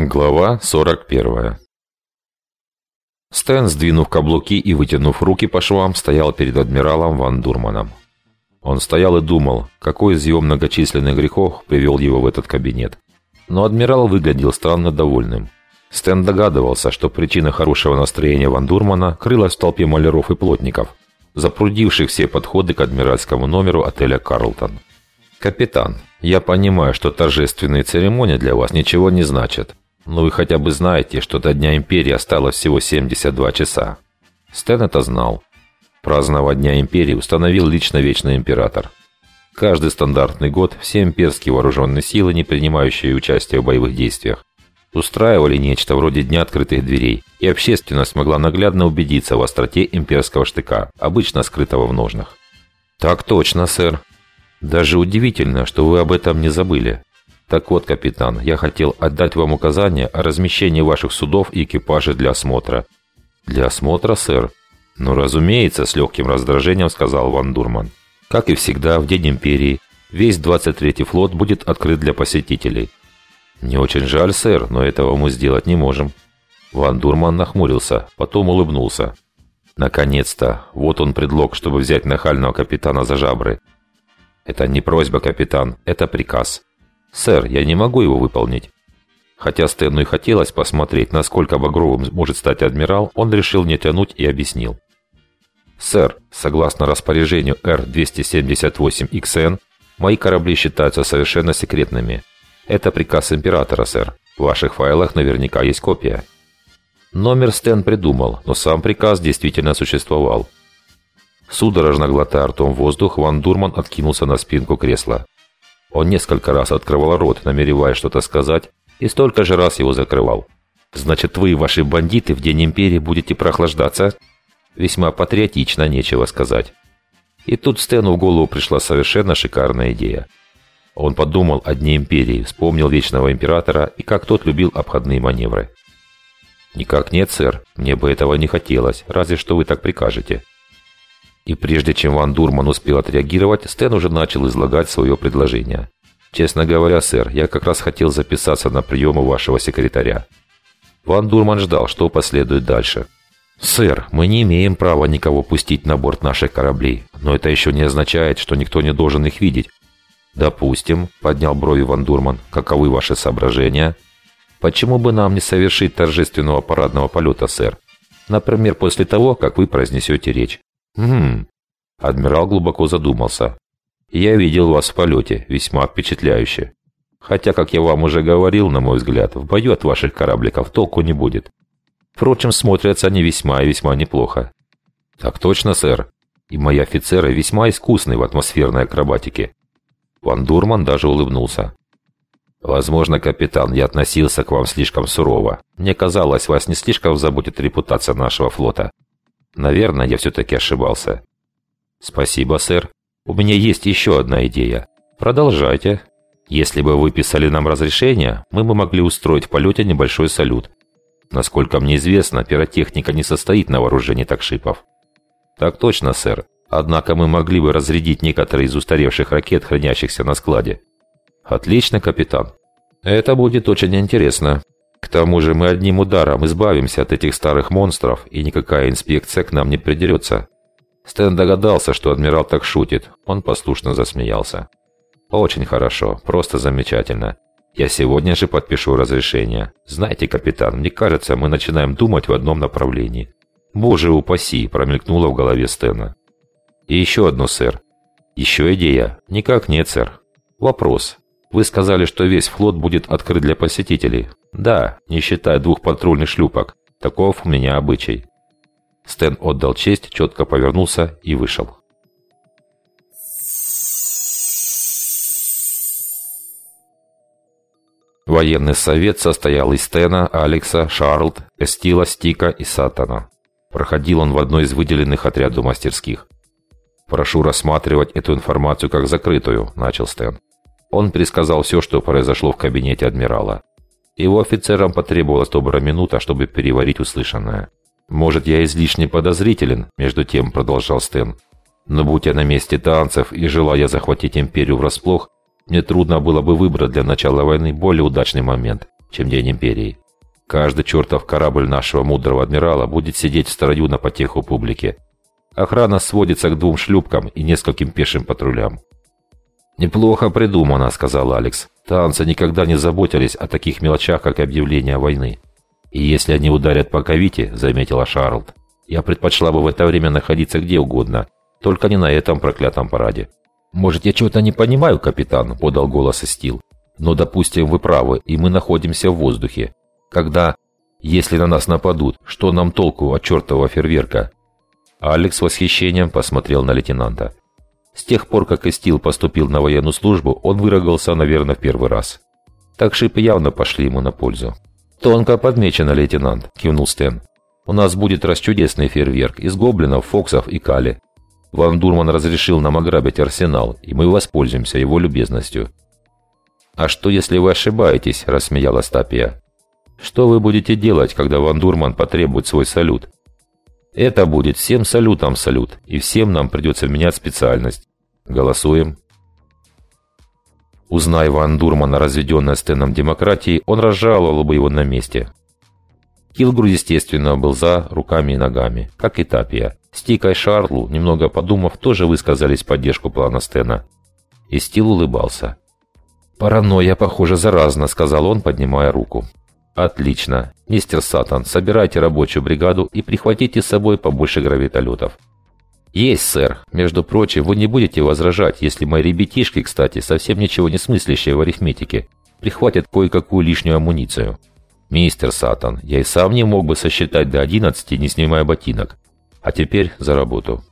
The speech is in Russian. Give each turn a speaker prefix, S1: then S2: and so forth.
S1: Глава 41 Стэн, сдвинув каблуки и вытянув руки по швам, стоял перед адмиралом Ван Дурманом. Он стоял и думал, какой из его многочисленных грехов привел его в этот кабинет. Но адмирал выглядел странно довольным. Стэн догадывался, что причина хорошего настроения Ван Дурмана крылась в толпе маляров и плотников, запрудивших все подходы к адмиральскому номеру отеля «Карлтон». «Капитан, я понимаю, что торжественные церемонии для вас ничего не значат, но вы хотя бы знаете, что до Дня Империи осталось всего 72 часа». Стэн это знал. Праздновать Дня Империи установил лично Вечный Император. Каждый стандартный год все имперские вооруженные силы, не принимающие участие в боевых действиях, устраивали нечто вроде Дня открытых дверей, и общественность могла наглядно убедиться в остроте имперского штыка, обычно скрытого в ножнах. «Так точно, сэр», даже удивительно, что вы об этом не забыли. Так вот, капитан, я хотел отдать вам указание о размещении ваших судов и экипажей для осмотра. Для осмотра, сэр? Ну, разумеется, с легким раздражением сказал Ван Дурман. Как и всегда, в День Империи, весь 23-й флот будет открыт для посетителей. Не очень жаль, сэр, но этого мы сделать не можем. Ван Дурман нахмурился, потом улыбнулся. Наконец-то, вот он предлог, чтобы взять нахального капитана за жабры. «Это не просьба, капитан, это приказ. Сэр, я не могу его выполнить». Хотя Стэну и хотелось посмотреть, насколько багровым может стать адмирал, он решил не тянуть и объяснил. «Сэр, согласно распоряжению Р-278XN, мои корабли считаются совершенно секретными. Это приказ императора, сэр. В ваших файлах наверняка есть копия». Номер Стэн придумал, но сам приказ действительно существовал. Судорожно глотая ртом воздух, Ван Дурман откинулся на спинку кресла. Он несколько раз открывал рот, намереваясь что-то сказать, и столько же раз его закрывал. «Значит, вы и ваши бандиты в День Империи будете прохлаждаться?» Весьма патриотично, нечего сказать. И тут Стэну в голову пришла совершенно шикарная идея. Он подумал о Дне Империи, вспомнил Вечного Императора и как тот любил обходные маневры. «Никак нет, сэр. Мне бы этого не хотелось, разве что вы так прикажете». И прежде чем Ван Дурман успел отреагировать, Стэн уже начал излагать свое предложение. «Честно говоря, сэр, я как раз хотел записаться на прием у вашего секретаря». Ван Дурман ждал, что последует дальше. «Сэр, мы не имеем права никого пустить на борт наших кораблей, но это еще не означает, что никто не должен их видеть». «Допустим», — поднял брови Ван Дурман, — «каковы ваши соображения?» «Почему бы нам не совершить торжественного парадного полета, сэр? Например, после того, как вы произнесете речь. «Хм...» Адмирал глубоко задумался. «Я видел вас в полете, весьма впечатляюще. Хотя, как я вам уже говорил, на мой взгляд, в бою от ваших корабликов толку не будет. Впрочем, смотрятся они весьма и весьма неплохо». «Так точно, сэр. И мои офицеры весьма искусны в атмосферной акробатике». Ван Дурман даже улыбнулся. «Возможно, капитан, я относился к вам слишком сурово. Мне казалось, вас не слишком заботит репутация нашего флота. Наверное, я все-таки ошибался. Спасибо, сэр. У меня есть еще одна идея. Продолжайте. Если бы вы писали нам разрешение, мы бы могли устроить в полете небольшой салют. Насколько мне известно, пиротехника не состоит на вооружении такшипов. Так точно, сэр. Однако мы могли бы разрядить некоторые из устаревших ракет, хранящихся на складе. Отлично, капитан. Это будет очень интересно. К тому же мы одним ударом избавимся от этих старых монстров, и никакая инспекция к нам не придерется. Стэн догадался, что адмирал так шутит. Он послушно засмеялся. «Очень хорошо, просто замечательно. Я сегодня же подпишу разрешение. Знаете, капитан, мне кажется, мы начинаем думать в одном направлении». «Боже упаси!» – промелькнуло в голове Стэна. «И еще одно, сэр. Еще идея?» «Никак нет, сэр. Вопрос. Вы сказали, что весь флот будет открыт для посетителей. Да, не считая двух патрульных шлюпок. Таков у меня обычай. Стэн отдал честь, четко повернулся и вышел. Военный совет состоял из Стена, Алекса, Шарлд, Эстила, Стика и Сатана. Проходил он в одной из выделенных отряду мастерских. «Прошу рассматривать эту информацию как закрытую», – начал Стэн. Он пересказал все, что произошло в кабинете адмирала. Его офицерам потребовалась добрая минута, чтобы переварить услышанное. «Может, я излишне подозрителен», – между тем продолжал Стэн. «Но будь я на месте танцев и желая захватить империю врасплох, мне трудно было бы выбрать для начала войны более удачный момент. чем День Империи. Каждый чертов корабль нашего мудрого адмирала будет сидеть в строю на потеху публике. Охрана сводится к двум шлюпкам и нескольким пешим патрулям. «Неплохо придумано», — сказал Алекс. «Танцы никогда не заботились о таких мелочах, как объявление войны». «И если они ударят по Кавите», — заметила Шарлд, «я предпочла бы в это время находиться где угодно, только не на этом проклятом параде». «Может, я чего-то не понимаю, капитан?» — подал голос Стил. «Но, допустим, вы правы, и мы находимся в воздухе. Когда, если на нас нападут, что нам толку от чертового фейерверка? Алекс с восхищением посмотрел на лейтенанта. С тех пор, как Эстил поступил на военную службу, он выругался, наверное, в первый раз. Так шипы явно пошли ему на пользу. «Тонко подмечено, лейтенант», – кивнул Стэн. «У нас будет расчудесный фейерверк из гоблинов, фоксов и кали. Ван Дурман разрешил нам ограбить арсенал, и мы воспользуемся его любезностью». «А что, если вы ошибаетесь?» – рассмеялась Тапия. Что вы будете делать, когда Ван Дурман потребует свой салют? Это будет всем салютам салют, и всем нам придется менять специальность. Голосуем. Узнай Ван Дурмана, разведенной Стеном демократии, он разжаловал бы его на месте. Килгру, естественно, был за руками и ногами, как и Тапия. Стика и Шарлу, немного подумав, тоже высказались в поддержку плана Стена. И Стил улыбался. «Паранойя, похоже, заразна», — сказал он, поднимая руку. Отлично. Мистер Сатан, собирайте рабочую бригаду и прихватите с собой побольше гравитолетов. Есть, сэр. Между прочим, вы не будете возражать, если мои ребятишки, кстати, совсем ничего не смыслящие в арифметике, прихватят кое-какую лишнюю амуницию. Мистер Сатан, я и сам не мог бы сосчитать до 11, не снимая ботинок. А теперь за работу.